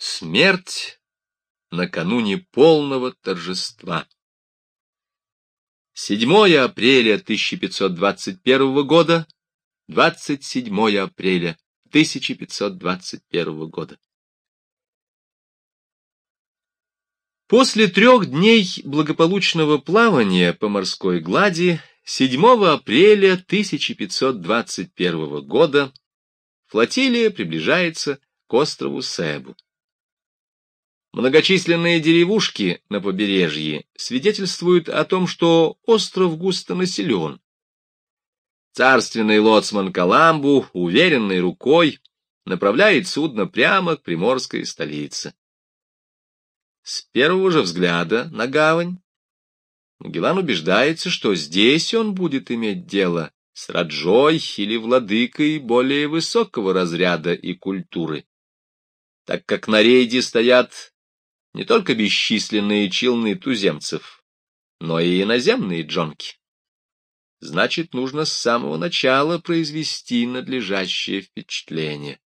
Смерть накануне полного торжества. 7 апреля 1521 года, 27 апреля 1521 года. После трех дней благополучного плавания по морской глади 7 апреля 1521 года флотилия приближается к острову Себу. Многочисленные деревушки на побережье свидетельствуют о том, что остров густо населен. Царственный лоцман Каламбу уверенной рукой направляет судно прямо к приморской столице. С первого же взгляда на гавань Магеллан убеждается, что здесь он будет иметь дело с Раджой или владыкой более высокого разряда и культуры, так как на рейде стоят не только бесчисленные челны туземцев, но и иноземные джонки. Значит, нужно с самого начала произвести надлежащее впечатление,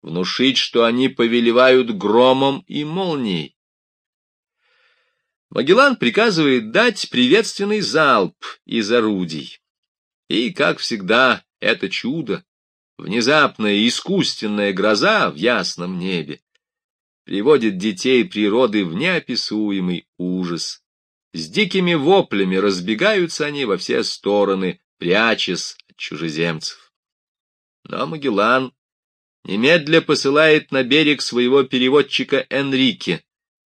внушить, что они повелевают громом и молнией. Магеллан приказывает дать приветственный залп из орудий. И, как всегда, это чудо, внезапная искусственная гроза в ясном небе, приводит детей природы в неописуемый ужас. С дикими воплями разбегаются они во все стороны, прячась от чужеземцев. Но Магеллан немедля посылает на берег своего переводчика Энрике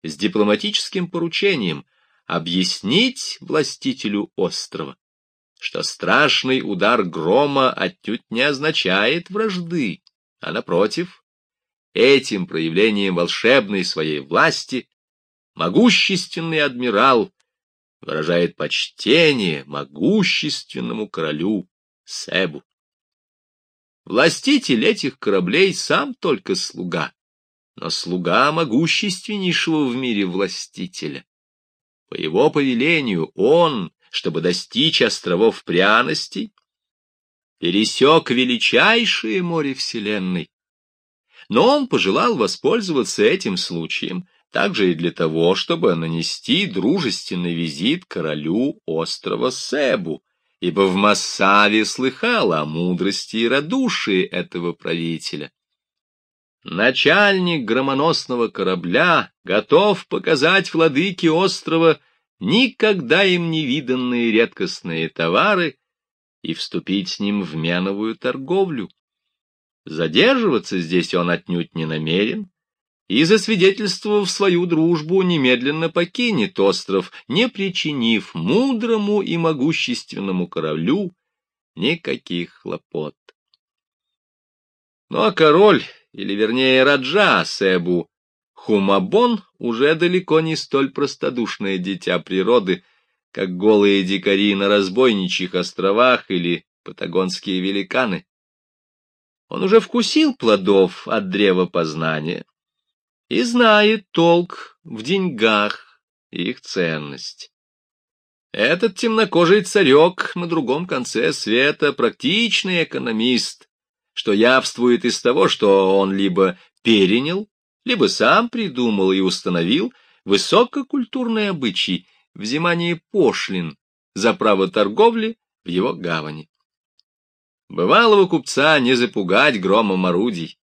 с дипломатическим поручением объяснить властителю острова, что страшный удар грома отнюдь не означает вражды, а, напротив, Этим проявлением волшебной своей власти могущественный адмирал выражает почтение могущественному королю Себу. Властитель этих кораблей сам только слуга, но слуга могущественнейшего в мире властителя. По его повелению он, чтобы достичь островов пряностей, пересек величайшее море Вселенной, но он пожелал воспользоваться этим случаем также и для того, чтобы нанести дружественный визит королю острова Себу, ибо в Массаве слыхал о мудрости и радушии этого правителя. Начальник громоносного корабля готов показать владыке острова никогда им не виданные редкостные товары и вступить с ним в меновую торговлю. Задерживаться здесь он отнюдь не намерен, и, засвидетельствовав свою дружбу, немедленно покинет остров, не причинив мудрому и могущественному кораблю никаких хлопот. Ну а король, или вернее Раджа Себу, Хумабон уже далеко не столь простодушное дитя природы, как голые дикари на разбойничьих островах или патагонские великаны. Он уже вкусил плодов от древа познания и знает толк в деньгах и их ценность. Этот темнокожий царек на другом конце света практичный экономист, что явствует из того, что он либо перенял, либо сам придумал и установил высококультурный обычай взимания пошлин за право торговли в его гавани. Бывалого купца не запугать громом орудий,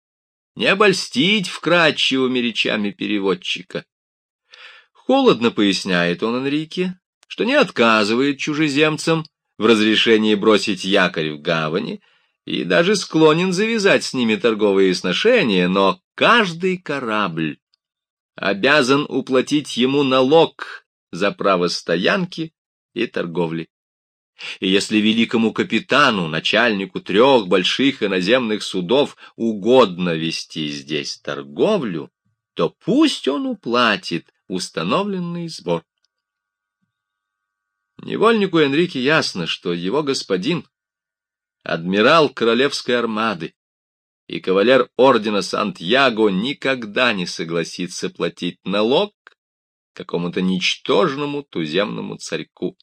не обольстить вкрадчивыми речами переводчика. Холодно поясняет он Энрике, что не отказывает чужеземцам в разрешении бросить якорь в гавани и даже склонен завязать с ними торговые сношения, но каждый корабль обязан уплатить ему налог за право стоянки и торговли. И если великому капитану, начальнику трех больших иноземных судов, угодно вести здесь торговлю, то пусть он уплатит установленный сбор. Невольнику Энрике ясно, что его господин, адмирал королевской армады и кавалер ордена Сантьяго никогда не согласится платить налог какому-то ничтожному туземному царьку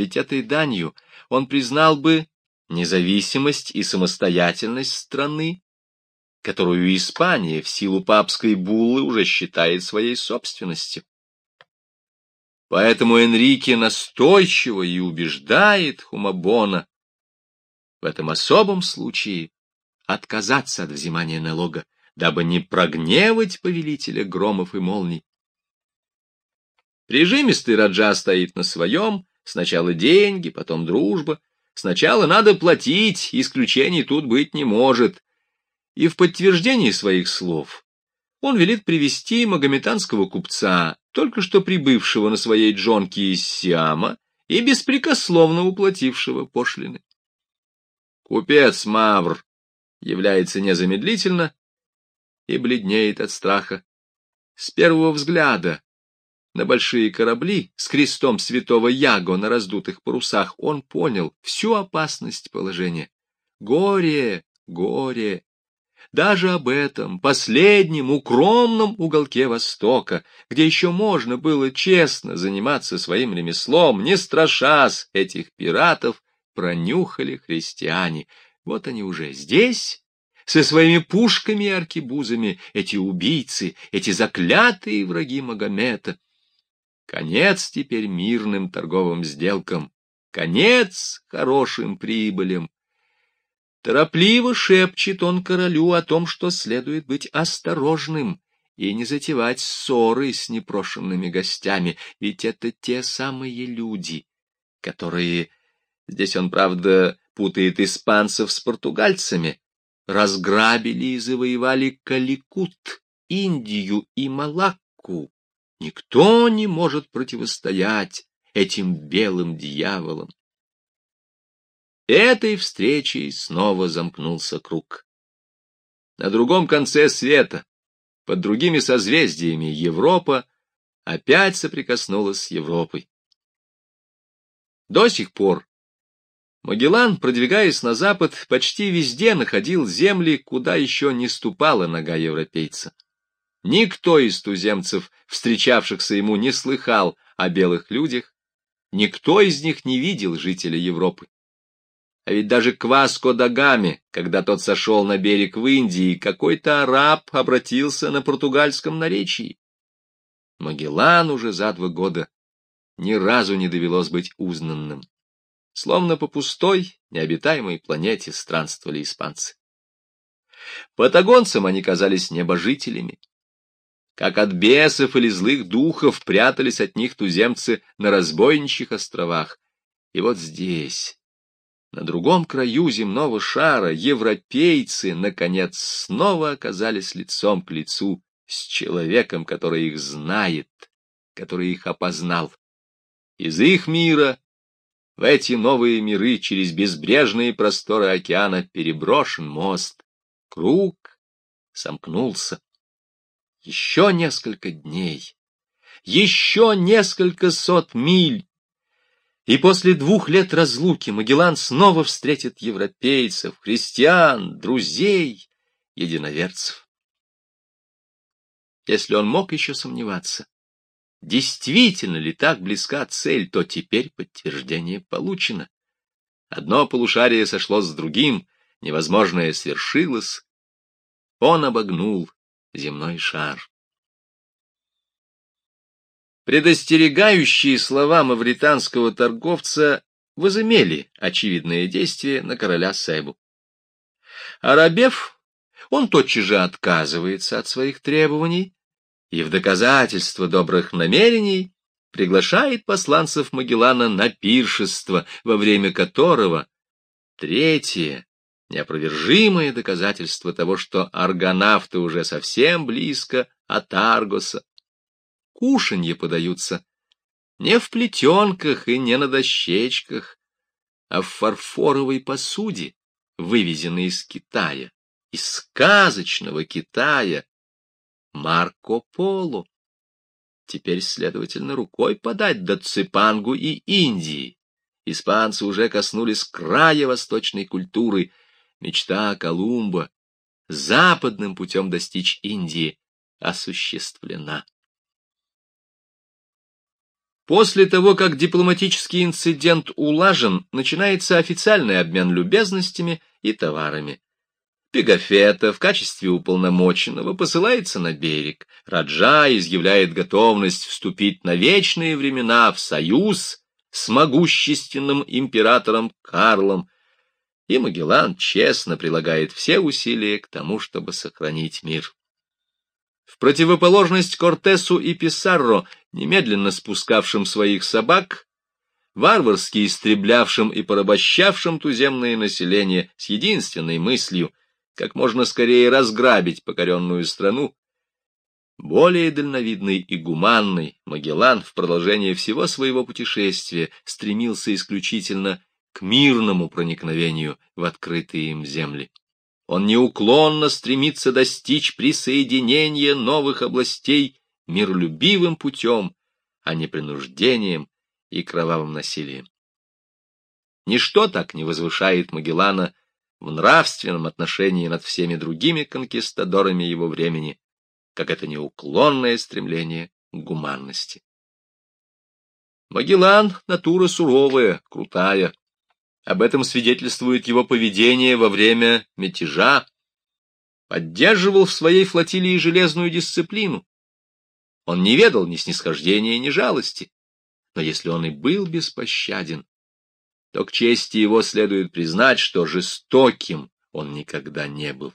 ведь этой данью он признал бы независимость и самостоятельность страны, которую Испания в силу папской буллы уже считает своей собственностью. Поэтому Энрике настойчиво и убеждает Хумабона в этом особом случае отказаться от взимания налога, дабы не прогневать повелителя громов и молний. Прижимистый Раджа стоит на своем, сначала деньги, потом дружба. Сначала надо платить, исключений тут быть не может. И в подтверждении своих слов он велит привести магометанского купца, только что прибывшего на своей джонке из Сиама и беспрекословно уплатившего пошлины. Купец Мавр является незамедлительно и бледнеет от страха. С первого взгляда на большие корабли с крестом святого Яго на раздутых парусах он понял всю опасность положения. Горе, горе! Даже об этом последнем укромном уголке Востока, где еще можно было честно заниматься своим ремеслом, не страшась этих пиратов, пронюхали христиане. Вот они уже здесь, со своими пушками и аркебузами, эти убийцы, эти заклятые враги Магомета. Конец теперь мирным торговым сделкам, конец хорошим прибылям. Торопливо шепчет он королю о том, что следует быть осторожным и не затевать ссоры с непрошенными гостями, ведь это те самые люди, которые, здесь он, правда, путает испанцев с португальцами, разграбили и завоевали Каликут, Индию и Малакку. Никто не может противостоять этим белым дьяволам. Этой встречей снова замкнулся круг. На другом конце света, под другими созвездиями, Европа опять соприкоснулась с Европой. До сих пор Магеллан, продвигаясь на запад, почти везде находил земли, куда еще не ступала нога европейца. Никто из туземцев, встречавшихся ему, не слыхал о белых людях, никто из них не видел жителя Европы. А ведь даже Кваско Дагаме, когда тот сошел на берег в Индии, какой-то араб обратился на португальском наречии. Магеллан уже за два года ни разу не довелось быть узнанным. Словно по пустой, необитаемой планете странствовали испанцы. Патагонцам они казались небожителями. Как от бесов или злых духов прятались от них туземцы на разбойничьих островах. И вот здесь, на другом краю земного шара европейцы, наконец, снова оказались лицом к лицу с человеком, который их знает, который их опознал. Из их мира в эти новые миры через безбрежные просторы океана переброшен мост. Круг сомкнулся. Еще несколько дней, еще несколько сот миль, и после двух лет разлуки Магеллан снова встретит европейцев, христиан, друзей, единоверцев. Если он мог еще сомневаться, действительно ли так близка цель, то теперь подтверждение получено. Одно полушарие сошло с другим, невозможное свершилось. Он обогнул земной шар. Предостерегающие слова мавританского торговца возымели очевидное действие на короля Сейбу. Арабев, он тотчас же отказывается от своих требований и в доказательство добрых намерений приглашает посланцев Магеллана на пиршество, во время которого третье, неопровержимое доказательство того, что аргонавты уже совсем близко от Аргоса, кушанье подаются не в плетенках и не на дощечках, а в фарфоровой посуде, вывезенной из Китая, из сказочного Китая, Марко Поло. Теперь, следовательно, рукой подать до Ципангу и Индии. Испанцы уже коснулись края восточной культуры. Мечта Колумба западным путем достичь Индии осуществлена. После того, как дипломатический инцидент улажен, начинается официальный обмен любезностями и товарами. Пегафета в качестве уполномоченного посылается на берег. Раджа изъявляет готовность вступить на вечные времена в союз с могущественным императором Карлом, и Магеллан честно прилагает все усилия к тому, чтобы сохранить мир. В противоположность Кортесу и Писарро, немедленно спускавшим своих собак, варварски истреблявшим и порабощавшим туземное население с единственной мыслью — как можно скорее разграбить покоренную страну, более дальновидный и гуманный Магеллан в продолжение всего своего путешествия стремился исключительно к мирному проникновению в открытые им земли. Он неуклонно стремится достичь присоединения новых областей миролюбивым путем, а не принуждением и кровавым насилием. Ничто так не возвышает Магеллана в нравственном отношении над всеми другими конкистадорами его времени, как это неуклонное стремление к гуманности. Магеллан — натура суровая, крутая. Об этом свидетельствует его поведение во время мятежа. Поддерживал в своей флотилии железную дисциплину. Он не ведал ни снисхождения, ни жалости. Но если он и был беспощаден, то к чести его следует признать, что жестоким он никогда не был.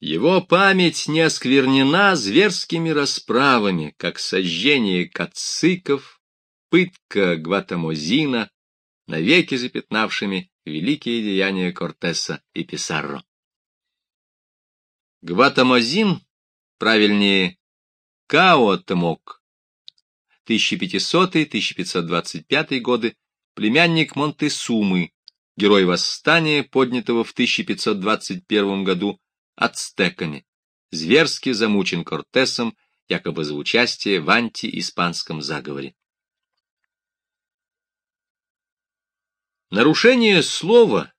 Его память не осквернена зверскими расправами, как сожжение кациков, пытка Гватамозина, навеки запятнавшими великие деяния Кортеса и Писарро. Гватамозин, правильнее Каотемок, 1500-1525 годы, племянник Монтесумы, герой восстания, поднятого в 1521 году ацтеками, зверски замучен Кортесом, якобы за участие в анти-испанском заговоре. Нарушение слова,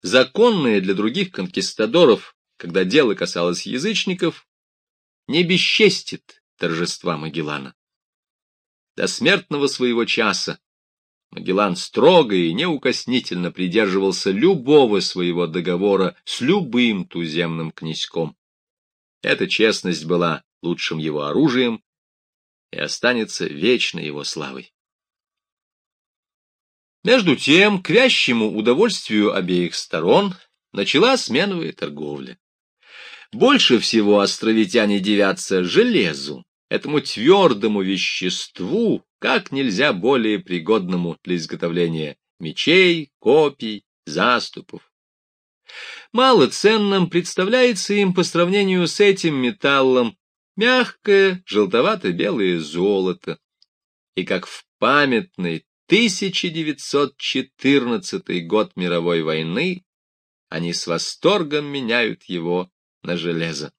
законное для других конкистадоров, когда дело касалось язычников, не бесчестит торжества Магеллана. До смертного своего часа Магеллан строго и неукоснительно придерживался любого своего договора с любым туземным князьком. Эта честность была лучшим его оружием и останется вечной его славой. Между тем, к вящему удовольствию обеих сторон начала сменовая торговля. Больше всего островитяне девятся железу, этому твердому веществу, как нельзя более пригодному для изготовления мечей, копий, заступов. Малоценным представляется им по сравнению с этим металлом мягкое желтовато-белое золото, и как в памятный 1914 год мировой войны они с восторгом меняют его на железо.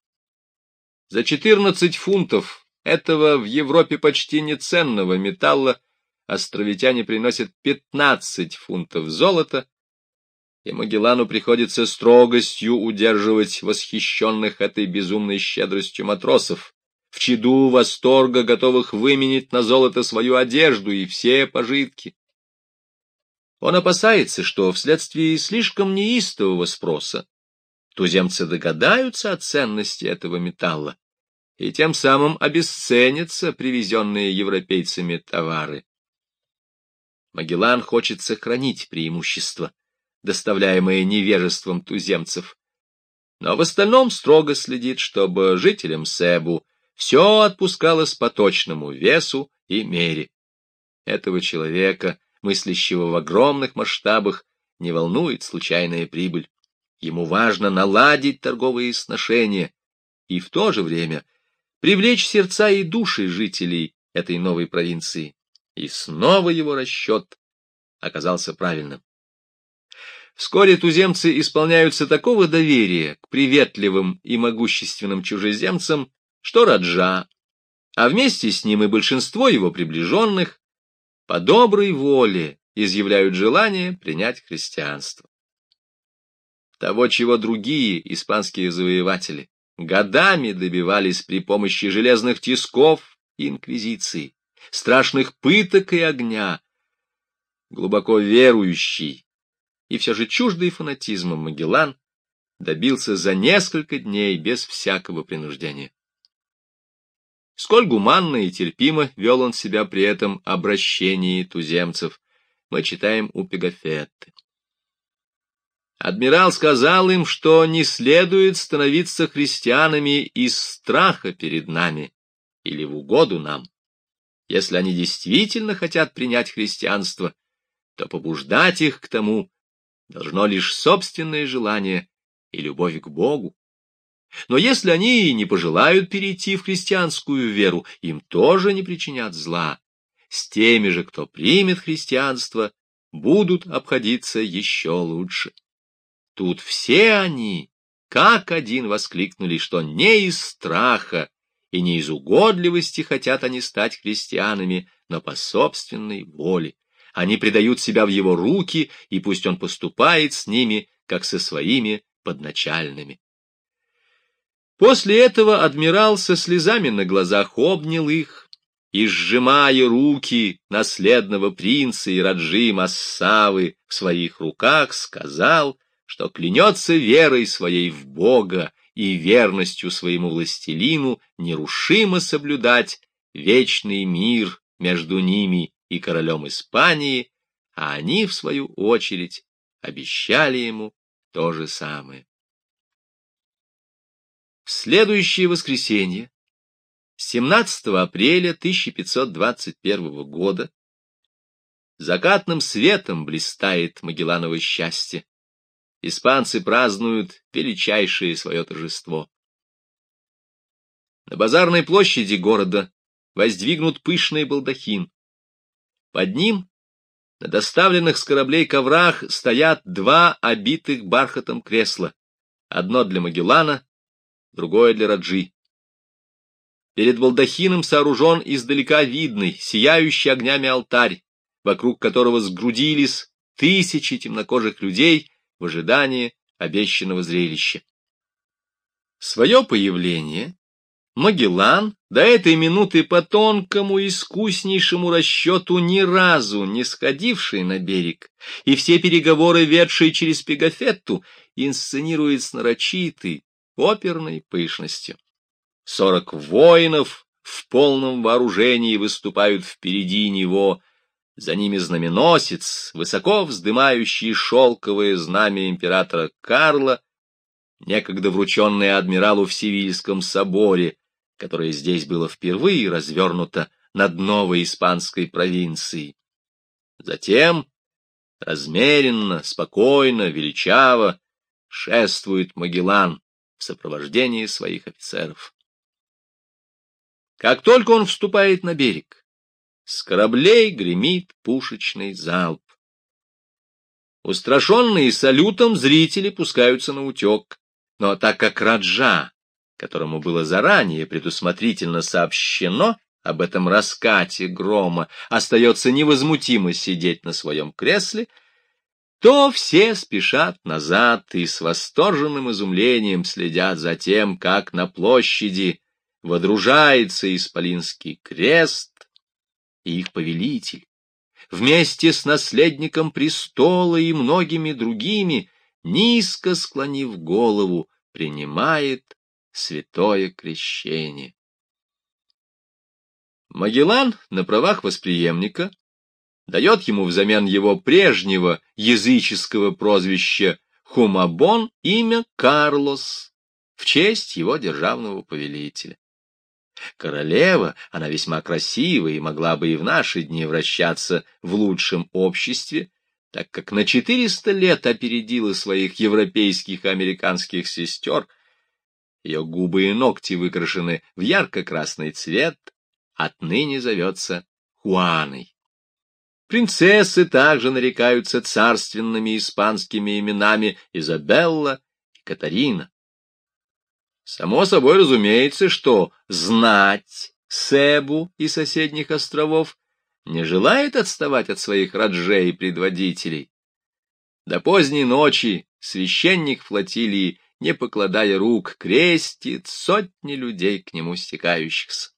За 14 фунтов этого в Европе почти неценного металла островитяне приносят 15 фунтов золота, и Магеллану приходится строгостью удерживать восхищенных этой безумной щедростью матросов, в чаду восторга, готовых выменить на золото свою одежду и все пожитки. Он опасается, что вследствие слишком неистового спроса туземцы догадаются о ценности этого металла и тем самым обесценятся привезенные европейцами товары. Магеллан хочет сохранить преимущество, доставляемое невежеством туземцев, но в остальном строго следит, чтобы жителям Себу все отпускалось по точному весу и мере. Этого человека, мыслящего в огромных масштабах, не волнует случайная прибыль. Ему важно наладить торговые сношения и в то же время привлечь сердца и души жителей этой новой провинции. И снова его расчет оказался правильным. Вскоре туземцы исполняются такого доверия к приветливым и могущественным чужеземцам, что Раджа, а вместе с ним и большинство его приближенных, по доброй воле изъявляют желание принять христианство. Того, чего другие испанские завоеватели годами добивались при помощи железных тисков и инквизиции, страшных пыток и огня. Глубоко верующий и все же чуждый фанатизмом Магеллан добился за несколько дней без всякого принуждения. Сколь гуманно и терпимо вел он себя при этом обращении туземцев, мы читаем у Пегафетты. Адмирал сказал им, что не следует становиться христианами из страха перед нами или в угоду нам. Если они действительно хотят принять христианство, то побуждать их к тому должно лишь собственное желание и любовь к Богу. Но если они не пожелают перейти в христианскую веру, им тоже не причинят зла. С теми же, кто примет христианство, будут обходиться еще лучше. Тут все они, как один, воскликнули, что не из страха и не из угодливости хотят они стать христианами, но по собственной воле. Они предают себя в его руки, и пусть он поступает с ними, как со своими подначальными. После этого адмирал со слезами на глазах обнял их и, сжимая руки наследного принца и Раджи Массавы в своих руках, сказал, что клянется верой своей в Бога и верностью своему властелину нерушимо соблюдать вечный мир между ними и королем Испании, а они, в свою очередь, обещали ему то же самое. В следующее воскресенье, 17 апреля 1521 года, закатным светом блистает Магелланово счастье. Испанцы празднуют величайшее свое торжество. На базарной площади города воздвигнут пышный балдахин. Под ним на доставленных с кораблей коврах стоят два обитых бархатом кресла, одно для Магеллана, другое для Раджи. Перед балдахином сооружен издалека видный, сияющий огнями алтарь, вокруг которого сгрудились тысячи темнокожих людей в ожидании обещанного зрелища. Свое появление Магеллан до этой минуты по тонкому искуснейшему расчету ни разу не сходивший на берег, и все переговоры, ведшие через Пегафетту, инсценирует с нарочитой, оперной пышностью. Сорок воинов в полном вооружении выступают впереди него, за ними знаменосец, высоко вздымающий шелковое знамя императора Карла, некогда врученное адмиралу в Севильском соборе, которое здесь было впервые развернуто над новой испанской провинцией. Затем, размеренно, спокойно, величаво, шествует Магеллан, сопровождении своих офицеров. Как только он вступает на берег, с кораблей гремит пушечный залп. Устрашенные салютом зрители пускаются на утек, но так как Раджа, которому было заранее предусмотрительно сообщено об этом раскате грома, остается невозмутимо сидеть на своем кресле, то все спешат назад и с восторженным изумлением следят за тем, как на площади водружается исполинский крест и их повелитель. Вместе с наследником престола и многими другими, низко склонив голову, принимает святое крещение. Магеллан на правах восприемника дает ему взамен его прежнего языческого прозвища Хумабон имя Карлос в честь его державного повелителя. Королева, она весьма красивая и могла бы и в наши дни вращаться в лучшем обществе, так как на четыреста лет опередила своих европейских и американских сестер, ее губы и ногти выкрашены в ярко-красный цвет, отныне зовется Хуаной. Принцессы также нарекаются царственными испанскими именами Изабелла и Катарина. Само собой разумеется, что знать Себу и соседних островов не желает отставать от своих раджей и предводителей. До поздней ночи священник флотилии, не покладая рук, крестит сотни людей к нему стекающихся.